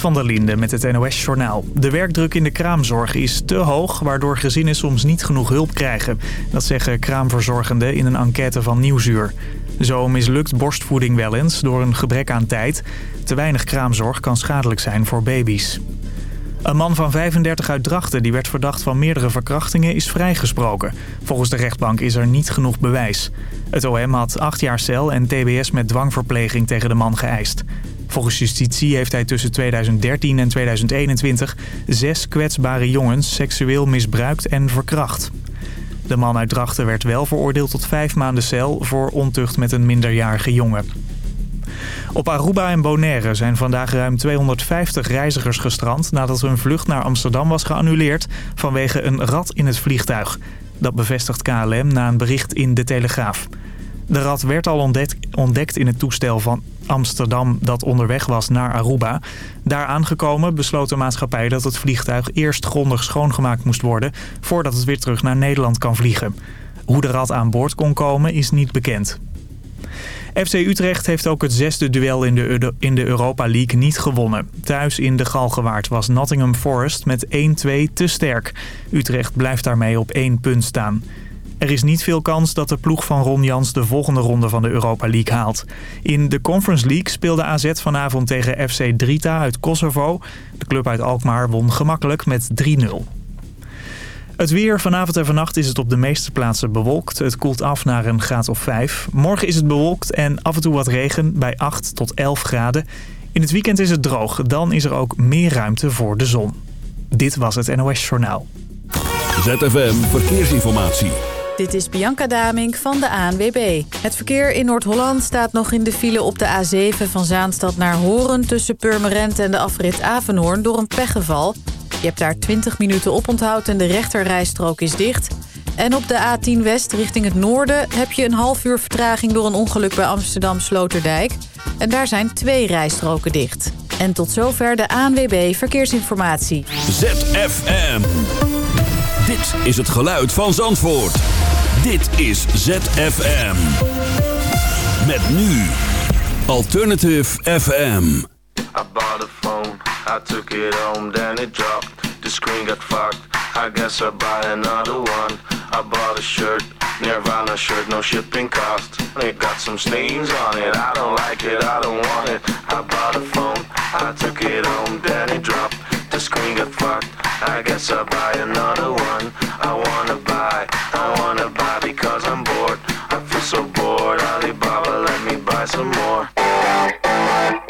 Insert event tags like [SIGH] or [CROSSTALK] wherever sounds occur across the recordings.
Van der Linde met het NOS-journaal. De werkdruk in de kraamzorg is te hoog, waardoor gezinnen soms niet genoeg hulp krijgen. Dat zeggen kraamverzorgenden in een enquête van Nieuwsuur. Zo mislukt borstvoeding wel eens door een gebrek aan tijd. Te weinig kraamzorg kan schadelijk zijn voor baby's. Een man van 35 uit Drachten die werd verdacht van meerdere verkrachtingen is vrijgesproken. Volgens de rechtbank is er niet genoeg bewijs. Het OM had acht jaar cel en tbs met dwangverpleging tegen de man geëist. Volgens justitie heeft hij tussen 2013 en 2021 zes kwetsbare jongens seksueel misbruikt en verkracht. De man uit Drachten werd wel veroordeeld tot vijf maanden cel voor ontucht met een minderjarige jongen. Op Aruba en Bonaire zijn vandaag ruim 250 reizigers gestrand... nadat hun vlucht naar Amsterdam was geannuleerd vanwege een rat in het vliegtuig. Dat bevestigt KLM na een bericht in De Telegraaf. De rat werd al ontdekt, in het toestel van Amsterdam dat onderweg was naar Aruba. Daar aangekomen besloot de maatschappij dat het vliegtuig eerst grondig schoongemaakt moest worden... voordat het weer terug naar Nederland kan vliegen. Hoe de rat aan boord kon komen is niet bekend. FC Utrecht heeft ook het zesde duel in de, in de Europa League niet gewonnen. Thuis in de Galgenwaard was Nottingham Forest met 1-2 te sterk. Utrecht blijft daarmee op één punt staan. Er is niet veel kans dat de ploeg van Ron Jans de volgende ronde van de Europa League haalt. In de Conference League speelde AZ vanavond tegen FC Drita uit Kosovo. De club uit Alkmaar won gemakkelijk met 3-0. Het weer. Vanavond en vannacht is het op de meeste plaatsen bewolkt. Het koelt af naar een graad of 5. Morgen is het bewolkt en af en toe wat regen bij 8 tot 11 graden. In het weekend is het droog. Dan is er ook meer ruimte voor de zon. Dit was het NOS Journaal. ZFM Verkeersinformatie. Dit is Bianca Damink van de ANWB. Het verkeer in Noord-Holland staat nog in de file op de A7 van Zaanstad naar Horen... tussen Purmerend en de afrit Avenhoorn door een pechgeval. Je hebt daar 20 minuten op onthoud en de rechterrijstrook is dicht. En op de A10 West richting het noorden heb je een half uur vertraging... door een ongeluk bij Amsterdam Sloterdijk. En daar zijn twee rijstroken dicht. En tot zover de ANWB Verkeersinformatie. ZFM. Dit is het geluid van Zandvoort. Dit is ZFM. Met nu Alternative FM. I bought a phone, I took it home, then it dropped. The screen got fucked, I guess I'll buy another one. I bought a shirt, Nirvana shirt, no shipping cost. It got some stains on it, I don't like it, I don't want it. I bought a phone, I took it home, then it dropped. The screen got fucked, I guess I'll buy another one. I wanna buy, I wanna buy because I'm bored. I feel so bored, Alibaba, let me buy some more.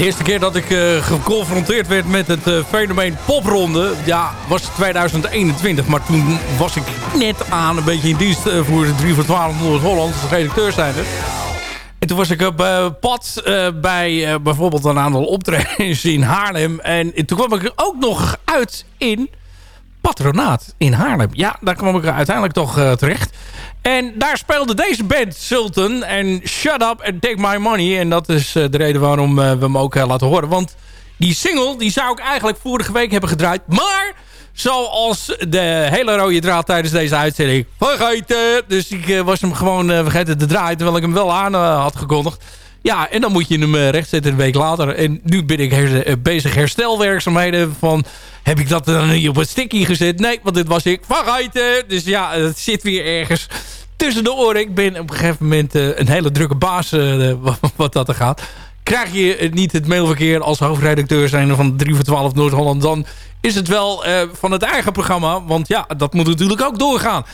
De eerste keer dat ik uh, geconfronteerd werd met het uh, fenomeen popronde... ja, was 2021. Maar toen was ik net aan een beetje in dienst uh, voor de 3 voor 12 Noord-Holland. Als redacteur. En toen was ik op pad bij bijvoorbeeld een aantal optredens in Haarlem. En toen kwam ik ook nog uit in Patronaat in Haarlem. Ja, daar kwam ik uiteindelijk toch terecht. En daar speelde deze band Sultan en Shut Up and Take My Money. En dat is eh, de reden waarom eh, we hem ook laten horen. Want die single die zou ik eigenlijk vorige week hebben gedraaid. Maar zoals de hele rode draad tijdens deze uitzending vergeten. Dus ik was hem gewoon vergeten te draaien. Terwijl ik hem wel aan had gekondigd. Ja, en dan moet je hem rechtzetten een week later. En nu ben ik her bezig herstelwerkzaamheden van... Heb ik dat dan niet op een sticky gezet? Nee, want dit was ik vergeten. Dus ja, het zit weer ergens tussen de oren. Ik ben op een gegeven moment uh, een hele drukke baas [LAUGHS] wat dat er gaat. Krijg je niet het mailverkeer als hoofdredacteur zijn van 3 voor 12 Noord-Holland... dan is het wel van het eigen programma. Want ja, dat moet natuurlijk ook doorgaan.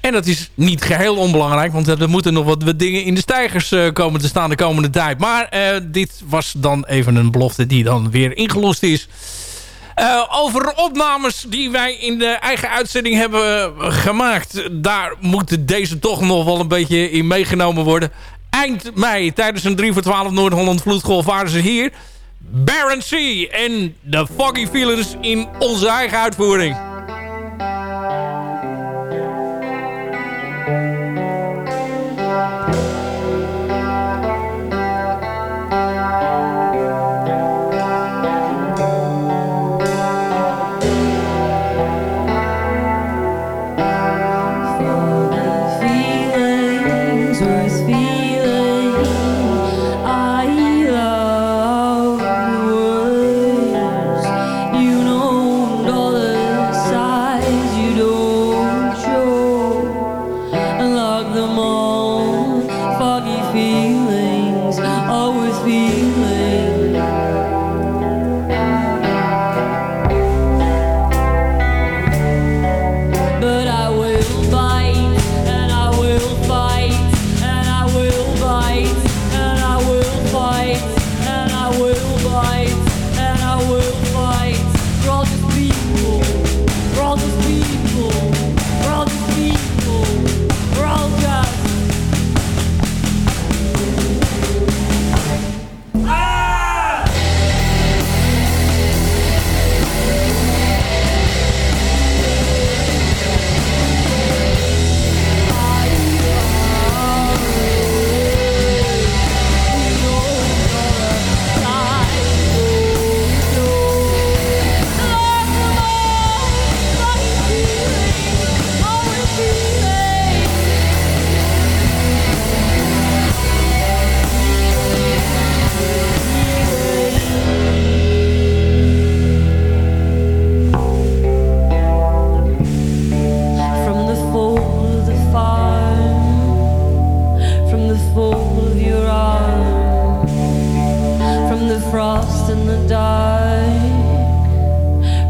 En dat is niet geheel onbelangrijk, want er moeten nog wat, dingen in de stijgers uh, komen te staan de komende tijd. Maar uh, dit was dan even een belofte die dan weer ingelost is. Uh, over opnames die wij in de eigen uitzending hebben gemaakt. Daar moet deze toch nog wel een beetje in meegenomen worden. Eind mei tijdens een 3 voor 12 Noord-Holland vloedgolf waren ze hier. Baron C en de Foggy Feelings in onze eigen uitvoering. Bye.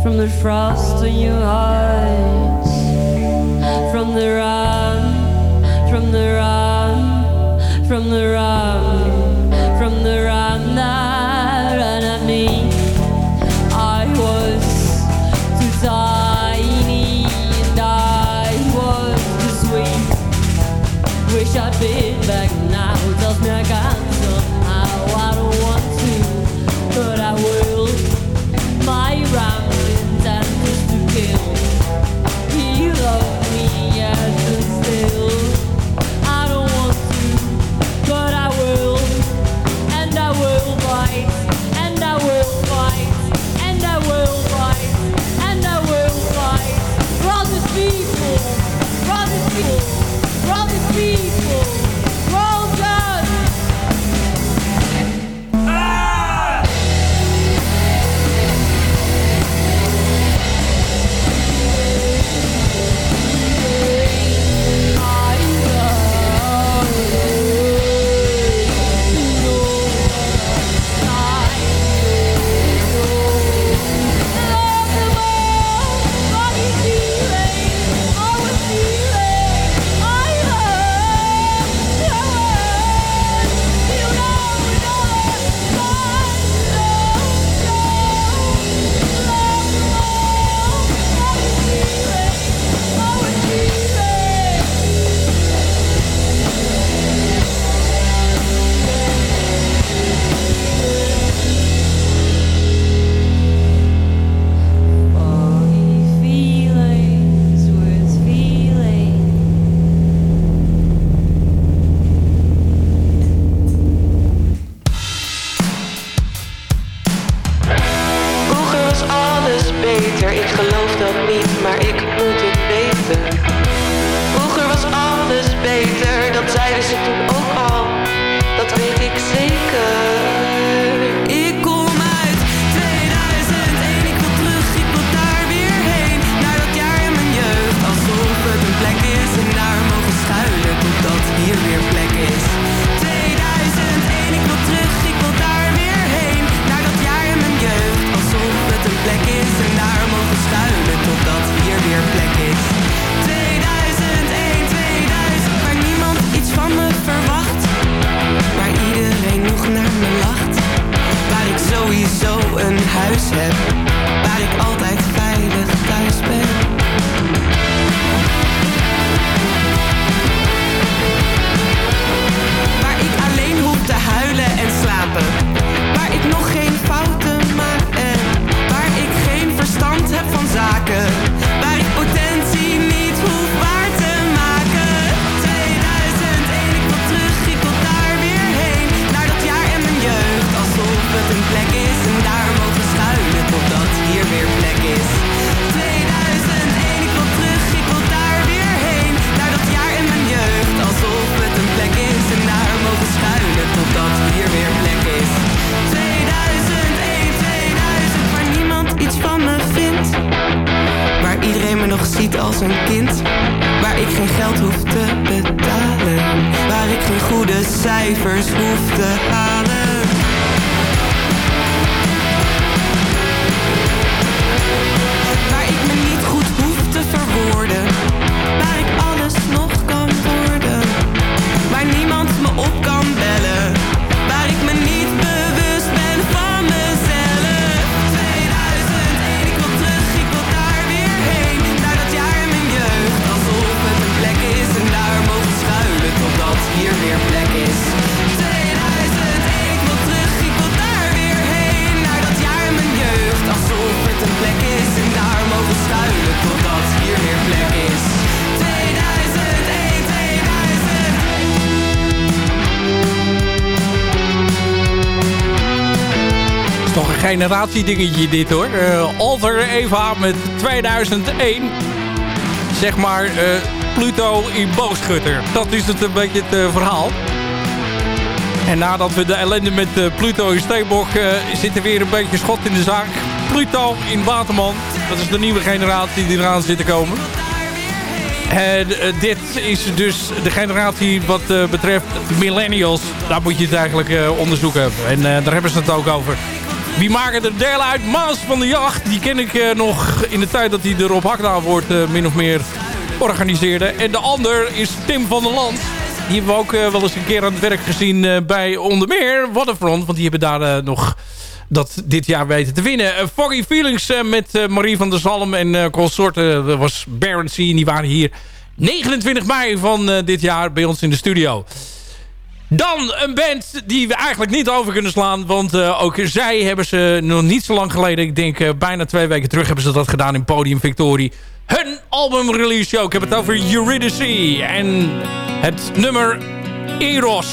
from the frost on your eyes, from the run, from the run, from the run. Generatiedingetje dit hoor. Eh, Alter Eva met 2001. Zeg maar eh, Pluto in boogschutter. Dat is het een beetje het eh, verhaal. En nadat we de ellende met Pluto in Steenbok... zit er weer een beetje schot in de zaak. Pluto in Waterman. Dat is de nieuwe generatie die eraan zit te komen. En dit is dus de generatie wat eh, betreft millennials. Daar moet je het eigenlijk onderzoeken. En daar hebben ze het ook over. Wie maken er deel uit? Maas van de Jacht. Die ken ik eh, nog in de tijd dat hij de Rob Hakna wordt eh, min of meer organiseerde. En de ander is Tim van der Land. Die hebben we ook eh, wel eens een keer aan het werk gezien bij onder meer Waterfront. Want die hebben daar nog dat dit jaar weten te winnen. Foggy Feelings met Marie van der Zalm en consorten. Was Baron C. En die waren hier 29 mei van dit jaar bij ons in de studio. Dan een band die we eigenlijk niet over kunnen slaan. Want eh, ook zij hebben ze nog niet zo lang geleden... ik denk eh, bijna twee weken terug hebben ze dat gedaan in Podium Victorie. Hun album release show. Ik heb het over Eurydice. En het nummer Eros.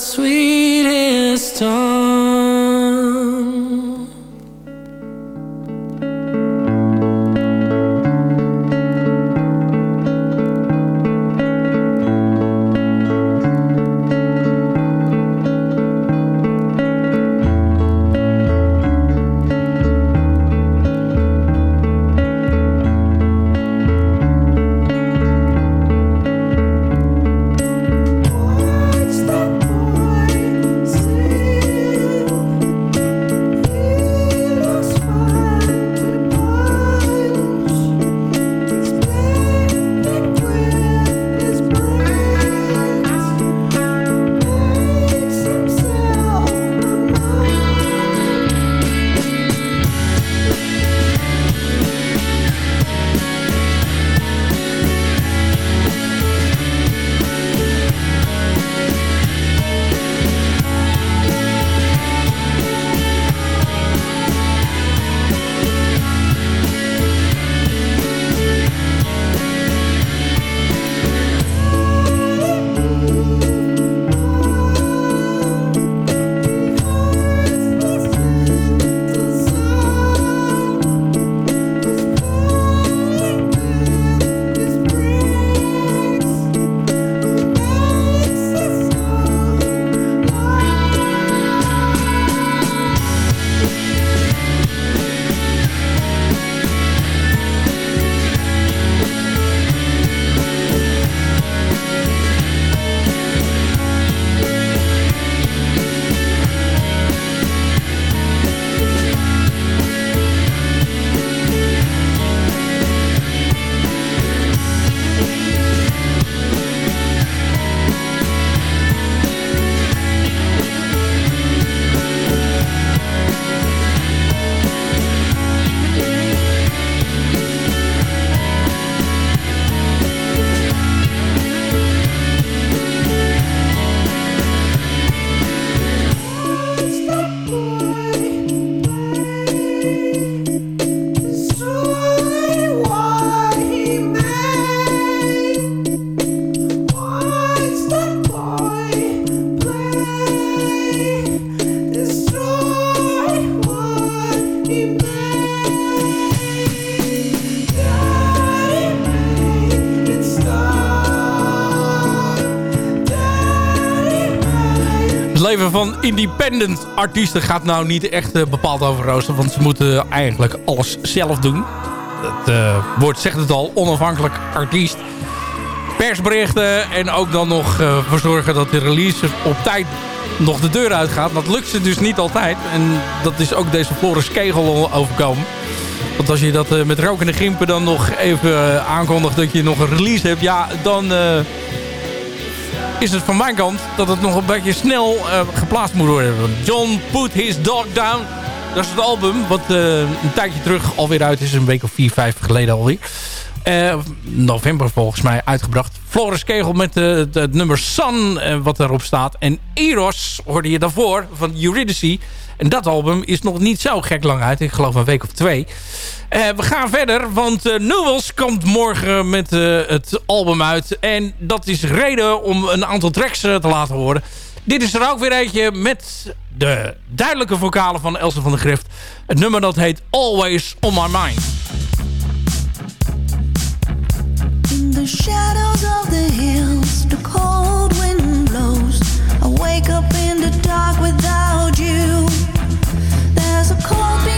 sweetest tone. Independent artiesten gaat nou niet echt uh, bepaald over rooster. Want ze moeten eigenlijk alles zelf doen. Het uh, woord zegt het al, onafhankelijk artiest. Persberichten en ook dan nog uh, voor zorgen dat de release op tijd nog de deur uitgaat. Dat lukt ze dus niet altijd. En dat is ook deze Floris Kegel overkomen. Want als je dat met rokende gimpen dan nog even aankondigt dat je nog een release hebt... ja, dan is het van mijn kant dat het nog een beetje snel uh, geplaatst moet worden. John Put His Dog Down. Dat is het album wat uh, een tijdje terug alweer uit is. Een week of vier, vijf geleden alweer. Uh, november volgens mij uitgebracht. Floris Kegel met het, het nummer Sun wat erop staat. En Eros hoorde je daarvoor van Eurydice. En dat album is nog niet zo gek lang uit. Ik geloof een week of twee. Uh, we gaan verder, want uh, komt morgen met het album uit. En dat is reden om een aantal tracks te laten horen. Dit is er ook weer eentje met de duidelijke vocalen van Elsa van der Grift. Het nummer dat heet Always On My Mind. Cold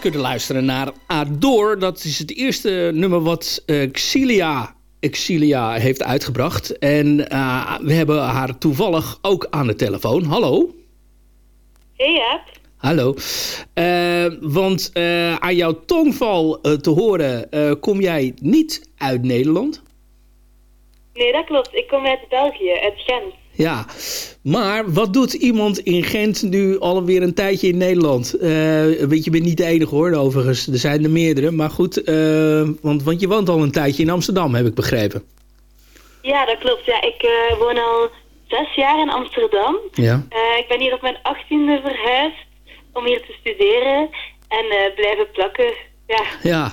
kunnen luisteren naar Ador. Dat is het eerste nummer wat eh, Xilia, Xilia heeft uitgebracht. En eh, we hebben haar toevallig ook aan de telefoon. Hallo? Hey, Jaap. Hallo. Eh, want aan jouw tongval te horen kom jij niet uit Nederland. Nee, dat klopt. Ik kom uit België, uit Gent. Ja, maar wat doet iemand in Gent nu alweer een tijdje in Nederland? Eh, weet je, bent niet de enige hoor, overigens. Er zijn er meerdere. Maar goed, eh, want, want je woont al een tijdje in Amsterdam, heb ik begrepen. Ja, dat klopt. Ja, ik eh, woon al zes jaar in Amsterdam. Ja. Ik ben hier op mijn achttiende verhuisd om hier te studeren en blijven plakken. Ja. Ja,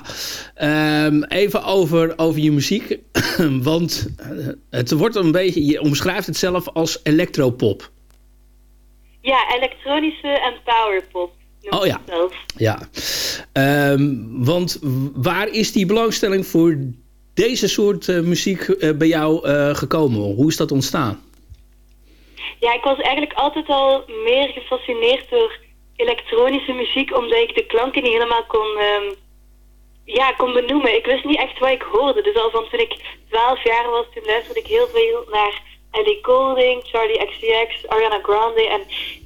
Ehm, even over, over je muziek. [CLEARS THROAT] want eh, het wordt een beetje, je omschrijft het zelf als electropop. ja, elektronische en powerpop noem Oh ja. zelf. Ja, Ehm, want waar is die belangstelling voor deze soort eh, muziek eh, bij jou gekomen? Hoe is dat ontstaan? Ja, ik was eigenlijk altijd al meer gefascineerd door elektronische muziek, omdat ik de klanken niet helemaal kon, ehm, ja, kon benoemen. Ik wist niet echt wat ik hoorde. Dus al van toen ik 12 jaar was, toen luisterde ik heel veel naar Ellie Goulding, Charlie XCX, Ariana Grande. En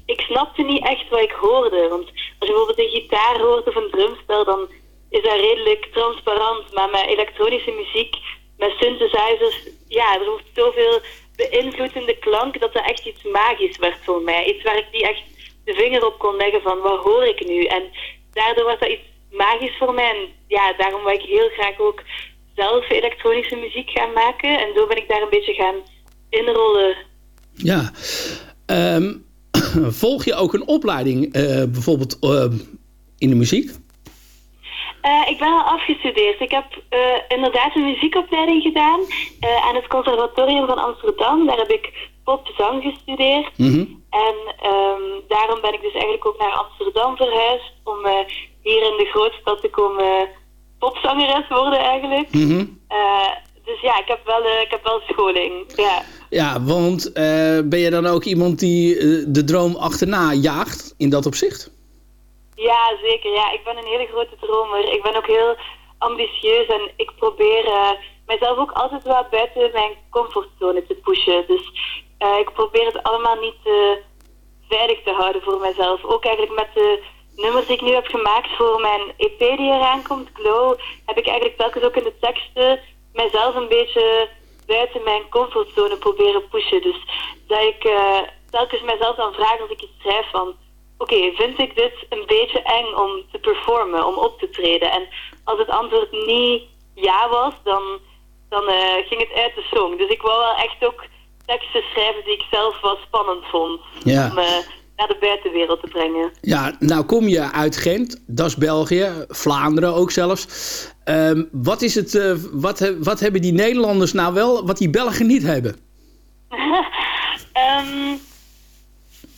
ik snapte niet echt wat ik hoorde. Want als je bijvoorbeeld een gitaar hoort of een drumspel, dan is dat redelijk transparant. Maar met elektronische muziek, met synthesizers, ja, er wordt zoveel beïnvloedende klank dat dat echt iets magisch werd voor mij. Iets waar ik niet echt de vinger op kon leggen van wat hoor ik nu. En daardoor was dat iets magisch voor mij. En ja, daarom wil ik heel graag ook zelf elektronische muziek gaan maken. En zo ben ik daar een beetje gaan inrollen. Ja, Ehm, [CLEARS THROAT] volg je ook een opleiding eh, bijvoorbeeld eh, in de muziek? Eh, ik ben al afgestudeerd. Ik heb eh, inderdaad een muziekopleiding gedaan aan het Conservatorium van Amsterdam. Daar heb ik popzang gestudeerd. Mhm. En ehm, daarom ben ik dus eigenlijk ook naar Amsterdam verhuisd om hier in de grootstad te komen popzangeres worden eigenlijk. Mhm. Eh, dus ja, ik heb wel, eh, ik heb wel scholing. Ja. Ja, want eh, ben je dan ook iemand die de droom achterna jaagt in dat opzicht? ja, zeker. Ja, ik ben een hele grote dromer. Ik ben ook heel ambitieus en ik probeer mezelf ook altijd wel buiten mijn comfortzone te pushen. Dus ik probeer het allemaal niet te veilig te houden voor mezelf. Ook eigenlijk met de nummers die ik nu heb gemaakt voor mijn EP die eraan komt, Glow, heb ik eigenlijk telkens ook in de teksten mijzelf een beetje buiten mijn comfortzone proberen pushen. Dus dat ik eh, telkens mijzelf dan vraag als ik iets schrijf van... Oké, vind ik dit een beetje eng om te performen, om op te treden? En als het antwoord niet ja was, dan, dan eh, ging het uit de song. Dus ik wou wel echt ook teksten schrijven die ik zelf wel spannend vond. Ja. Om eh, naar de buitenwereld te brengen. Ja, nou kom je uit Gent, dat is België, Vlaanderen ook zelfs. Ehm, wat, is het, eh, wat, wat hebben die Nederlanders nou wel, wat die Belgen niet hebben? [LAUGHS] Ehm,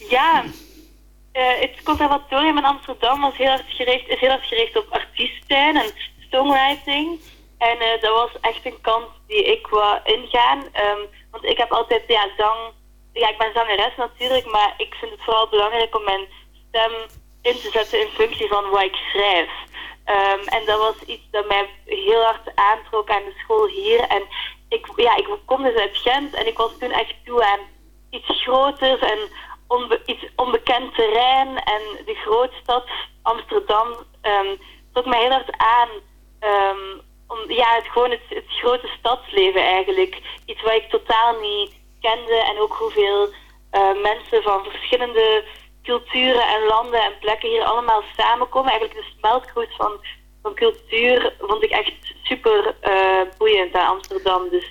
ja, eh, het conservatorium in Amsterdam was heel erg gericht, is heel erg gericht op artiest zijn en songwriting. En eh, dat was echt een kant die ik wou ingaan. Ehm, want ik heb altijd, ja, zang... Ja, ik ben zangeres natuurlijk, maar ik vind het vooral belangrijk om mijn stem in te zetten in functie van wat ik schrijf. Ehm, en dat was iets dat mij heel hard aantrok aan de school hier. En ik, ja, ik kom dus uit Gent en ik was toen echt toe aan iets groters en onbe- iets onbekend terrein. En de grootstad Amsterdam ehm trok mij heel hard aan. Ehm, om, ja, het, gewoon het, het grote stadsleven eigenlijk. Iets wat ik totaal niet kende. En ook hoeveel eh, mensen van verschillende culturen en landen en plekken hier allemaal samenkomen. Eigenlijk de smeltkroes van, van cultuur vond ik echt super eh, boeiend aan Amsterdam. Dus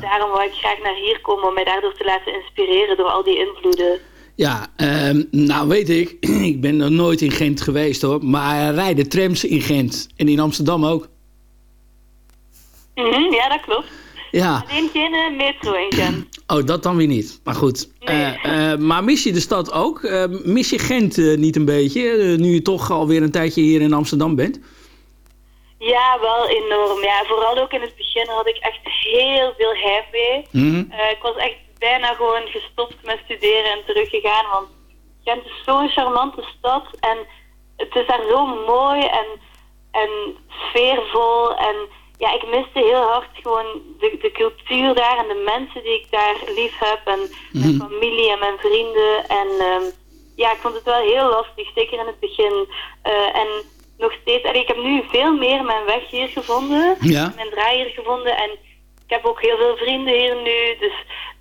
daarom wou ik graag naar hier komen om mij daardoor te laten inspireren door al die invloeden. Ja, ehm, nou weet ik, [CLEARS THROAT] ik ben nog nooit in Gent geweest hoor, maar rijden trams in Gent en in Amsterdam ook. Mhm, ja, dat klopt. Ja, geen eh, metro in Gent. [CLEARS THROAT] oh dat dan weer niet, maar goed. Eh, eh, maar mis je de stad ook? Eh, mis je Gent niet een beetje, nu je toch alweer een tijdje hier in Amsterdam bent? Ja, wel enorm. Ja, vooral ook in het begin had ik echt heel veel heimwee. Eh, ik was echt bijna gewoon gestopt met studeren en teruggegaan. Want Gent is zo'n charmante stad. En het is daar zo mooi en, en sfeervol. En ja, ik miste heel hard gewoon de, de cultuur daar en de mensen die ik daar lief heb. En mijn familie en mijn vrienden. En ehm, ja, ik vond het wel heel lastig, zeker in het begin. Eh, en nog steeds, en ik heb nu veel meer mijn weg hier gevonden. Ja. Mijn draai hier gevonden. En ik heb ook heel veel vrienden hier nu. Dus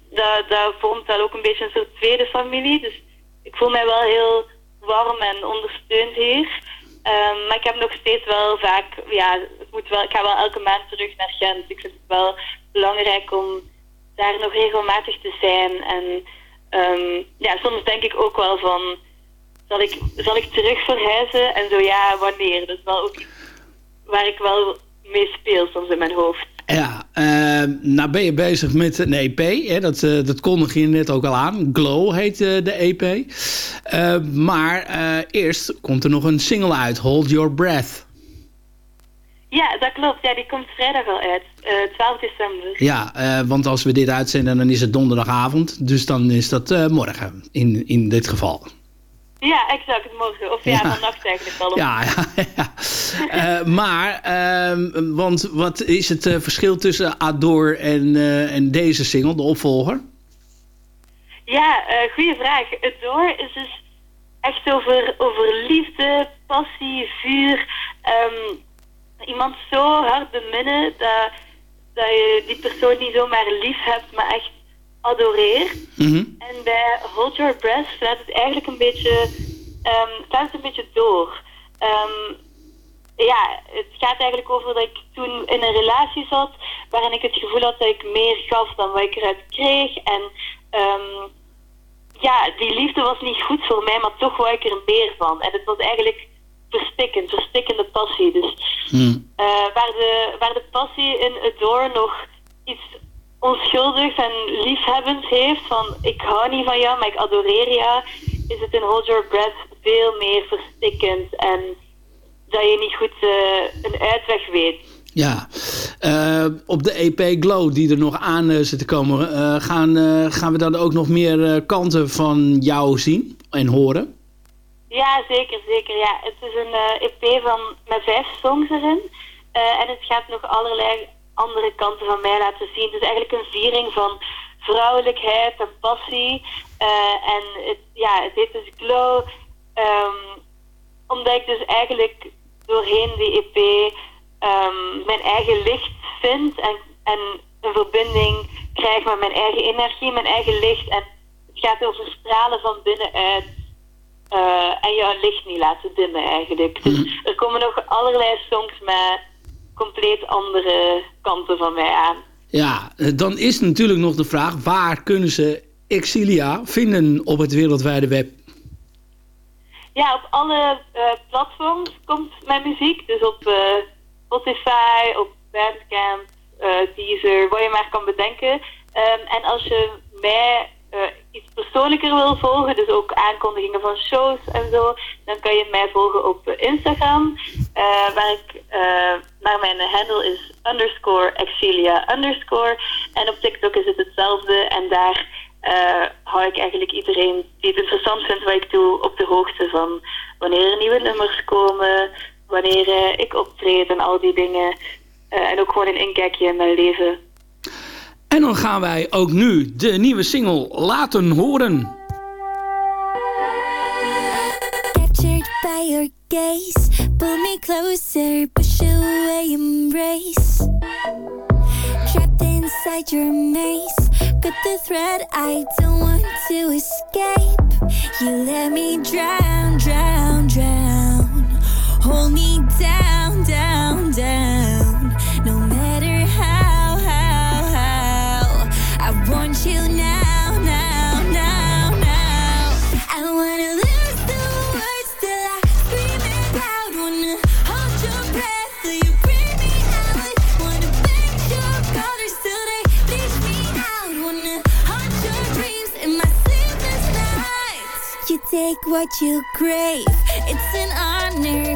dat, dat vormt wel ook een beetje een soort tweede familie. Dus ik voel mij wel heel warm en ondersteund hier. Ehm, maar ik heb nog steeds wel vaak, ja, moet wel, ik ga wel elke maand terug naar Gent. Ik vind het wel belangrijk om daar nog regelmatig te zijn. En ehm, ja, soms denk ik ook wel van, zal ik, zal ik terug verhuizen? En zo ja, wanneer? Dat is wel ook waar ik wel mee speel soms in mijn hoofd. Ja, eh, nou ben je bezig met een EP. Hè? Dat, eh, dat kondig je net ook al aan. Glow heet eh, de EP. Eh, maar eh, eerst komt er nog een single uit. Hold Your Breath. Ja, dat klopt. Ja, die komt vrijdag al uit. eh 12 december. Ja, want als we dit uitzenden dan is het donderdagavond. Dus dan is dat morgen in, in dit geval. Ja, exact. Morgen. Of ja, Ja. vannacht eigenlijk al. Ja, ja, ja. Eh, maar, ehm, want wat is het eh, verschil tussen Ador en, eh, en deze single, de opvolger? Ja, goede vraag. Door is dus echt over, over liefde, passie, vuur. Ehm, iemand zo hard beminnen dat, dat je die persoon niet zomaar lief hebt, maar echt adoreert. Mhm. En bij Hold Your Breath slaat het eigenlijk een beetje, ehm slaat het een beetje door. Ehm, ja, het gaat eigenlijk over dat ik toen in een relatie zat waarin ik het gevoel had dat ik meer gaf dan wat ik eruit kreeg. En ehm, ja, die liefde was niet goed voor mij, maar toch wou ik er meer van. En het was eigenlijk verstikkend, verstikkende passie. Dus Hmm. eh, waar, de, waar de passie in Adore nog iets onschuldigs en liefhebbends heeft, van ik hou niet van jou, maar ik adoreer jou, is het in Hold Your Breath veel meer verstikkend en dat je niet goed eh, een uitweg weet. Ja, Eh, op de EP Glow die er nog aan eh, zit te komen, gaan, gaan we dan ook nog meer kanten van jou zien en horen? Ja, zeker, zeker. Ja. Het is een EP van, met vijf songs erin. En het gaat nog allerlei andere kanten van mij laten zien. Het is eigenlijk een viering van vrouwelijkheid en passie. Eh, en het, ja, het heet dus Glow. ehm, omdat ik dus eigenlijk doorheen die EP ehm, mijn eigen licht vind. En, en een verbinding krijg met mijn eigen energie, mijn eigen licht. En het gaat over stralen van binnenuit. Eh, en jouw licht niet laten dimmen eigenlijk. Dus er komen nog allerlei songs met compleet andere kanten van mij aan. Ja, eh, dan is natuurlijk nog de vraag, waar kunnen ze Exilia vinden op het wereldwijde web? Ja, op alle eh, platforms komt mijn muziek. Dus op eh, Spotify, op Bandcamp, eh Deezer, wat je maar kan bedenken. Ehm, en als je mij iets persoonlijker wil volgen, dus ook aankondigingen van shows en zo, dan kan je mij volgen op Instagram, eh, waar ik eh, naar mijn handle is underscore exilia underscore. En op TikTok is het hetzelfde en daar eh, hou ik eigenlijk iedereen die het interessant vindt wat ik doe op de hoogte van wanneer er nieuwe nummers komen, wanneer ik optreed en al die dingen. En ook gewoon een inkijkje in mijn leven. En dan gaan wij ook nu de nieuwe single laten horen. Captured by your gaze, pull me closer, push away, embrace. Trapped inside your maze, cut the thread, I don't want to escape. You let me drown, drown, drown. Hold me down, down, what you crave. It's an honor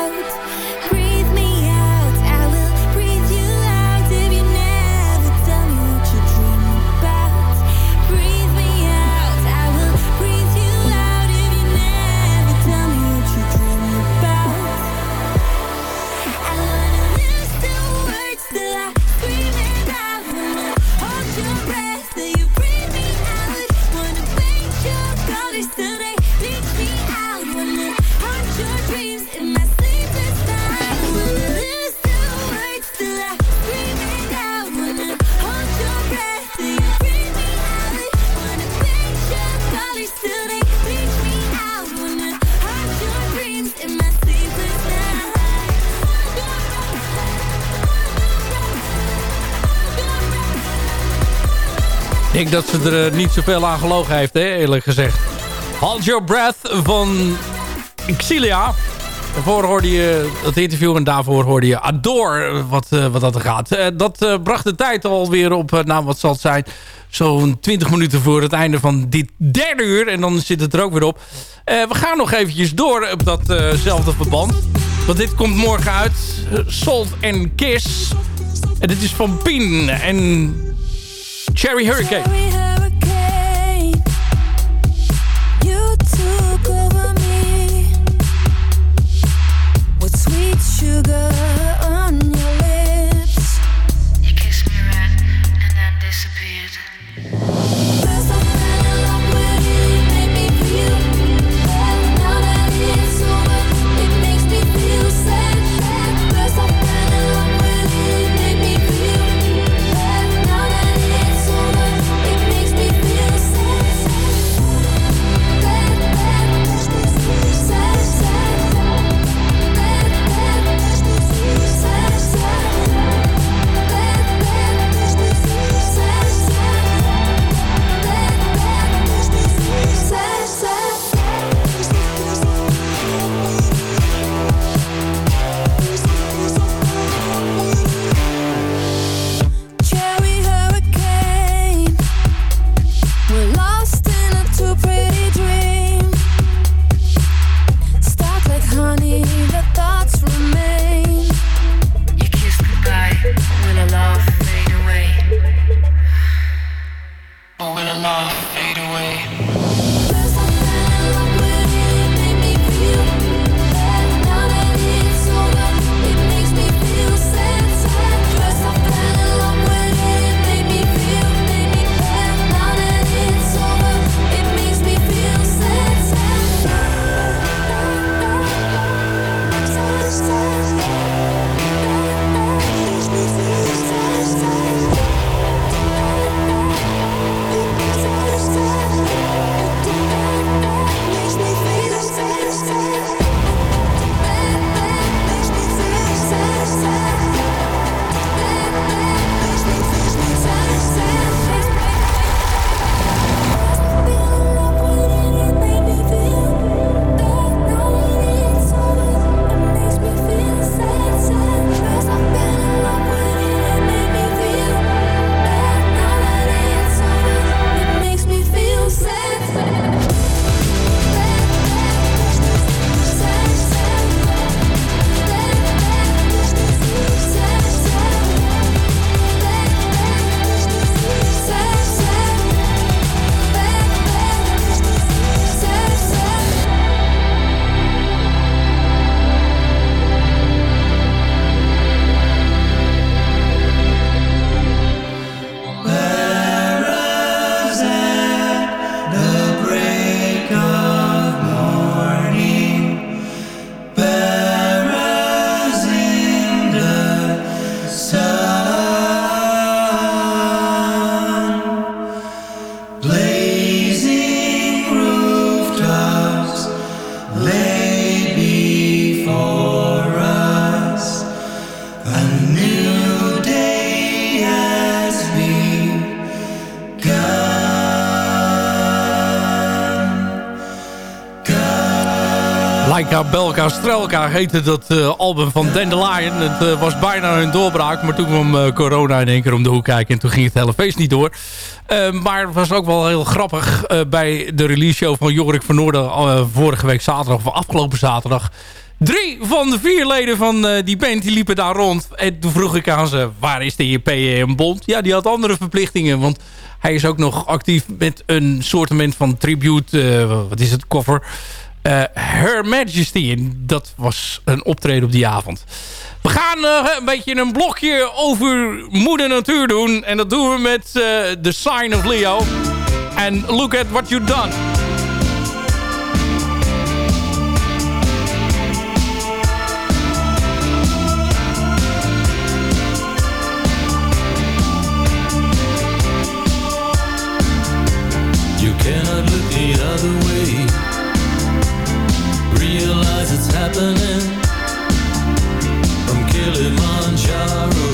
denk dat ze er niet zoveel aan gelogen heeft, hè, eerlijk gezegd. Hold Your Breath van Exilia. Daarvoor hoorde je dat interview en daarvoor hoorde je Adore wat, wat dat gaat. dat bracht de tijd alweer op, nou wat zal het zijn, zo'n 20 minuten voor het einde van dit derde uur. En dan zit het er ook weer op. we gaan nog eventjes door op datzelfde verband. Want dit komt morgen uit. Salt and Kiss. En dit is van Pien en Cherry Hurricane. Cherry Hurricane. You took over me. With sweet sugar Belka Strelka heette dat uh, album van Dandelion. Het uh, was bijna een doorbraak, maar toen kwam uh, corona in één keer om de hoek kijken... en toen ging het hele feest niet door. maar het was ook wel heel grappig bij de release show van Jorik van Noorden... vorige week zaterdag of afgelopen zaterdag... Drie van de vier leden van die band die liepen daar rond. En toen vroeg ik aan ze, waar is de JPM Bond? Ja, die had andere verplichtingen, want hij is ook nog actief met een soortement van tribute... wat is het, cover... Uh, Her Majesty. En dat was een optreden op die avond. We gaan uh, een beetje een blokje over moeder natuur doen. En dat doen we met uh, The Sign of Leo. En Look at What You've Done. happening? From Kilimanjaro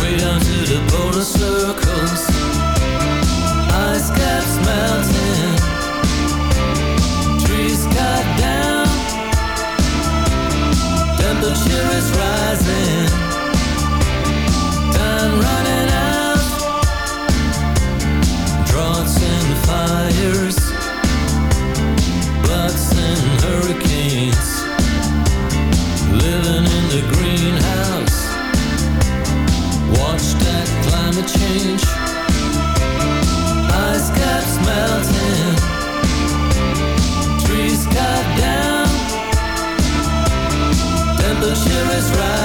way down to the polar circles. Ice caps melting. Trees cut down. Temperature is rising.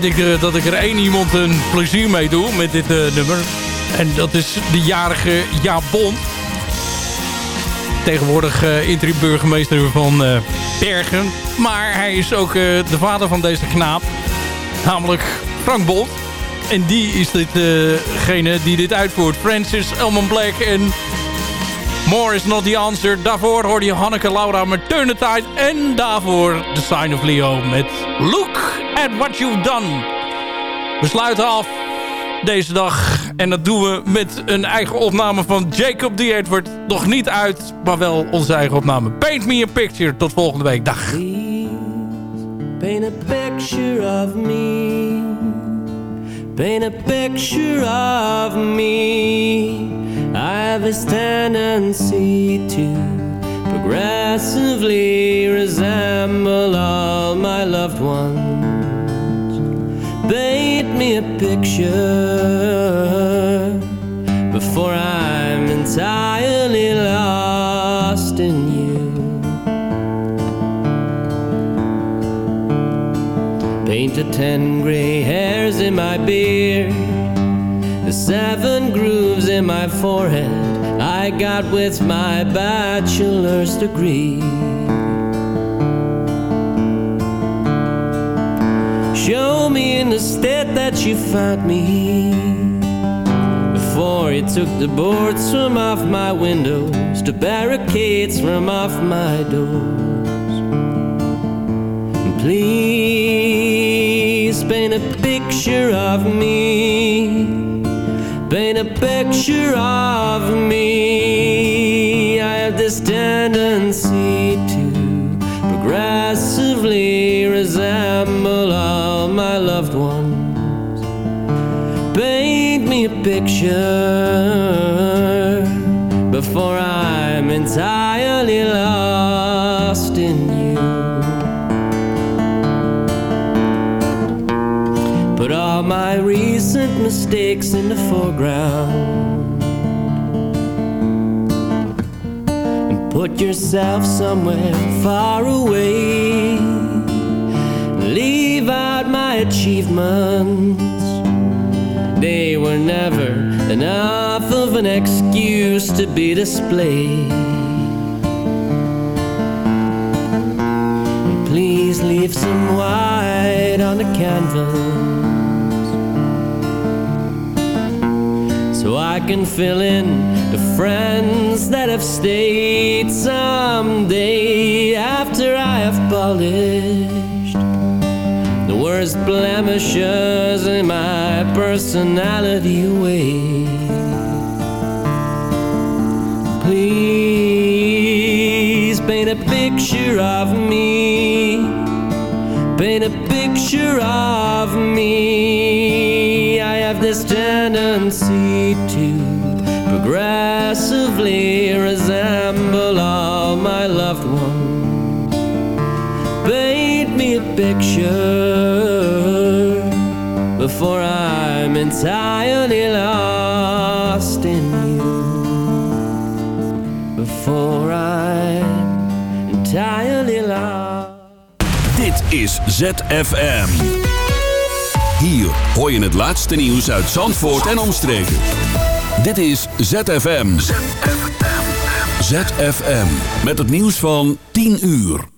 Weet ik eh, dat ik er één iemand een plezier mee doe met dit eh, nummer. En dat is de jarige Jaap Bond. Tegenwoordig uh, interim burgemeester van Bergen. Maar hij is ook de vader van deze knaap. Namelijk Frank Bond. En die is dit, degene die dit uitvoert. Francis Elman Black en More is not the answer. Daarvoor hoorde je Hanneke Laura met Turn the Tide. En daarvoor The Sign of Leo met Look at what you've done. We sluiten af deze dag. En dat doen we met een eigen opname van Jacob D. Edward. Nog niet uit, maar wel onze eigen opname. Paint me a picture. Tot volgende week. Dag. Paint a picture of me. Paint a picture of me. I have a tendency to progressively resemble all my loved ones. Paint me a picture before I'm entirely lost in you. Paint the ten gray hairs in my beard, the seven grooves in my forehead I got with my bachelor's degree. Show me in the state that you found me before you took the boards from off my windows, the barricades from off my doors. Please paint a picture of me. Paint a picture of me. I have this tendency to progressively resemble my loved ones. Paint me a picture before I'm entirely lost in you. Put all my recent mistakes in the foreground. And put yourself somewhere far away. My achievements. They were never enough of an excuse to be displayed. Please leave some white on the canvas. so I can fill in the friends that have stayed someday after I have polished worst blemishes in my personality away. Please paint a picture of me. Paint a picture of me. I have this tendency to progressively entirely lost in you. Before I'm entirely lost. Dit is ZFM. Hier hoor je het laatste nieuws uit Zandvoort en omstreken. Dit is ZFM. ZFM. Met het nieuws van 10 uur.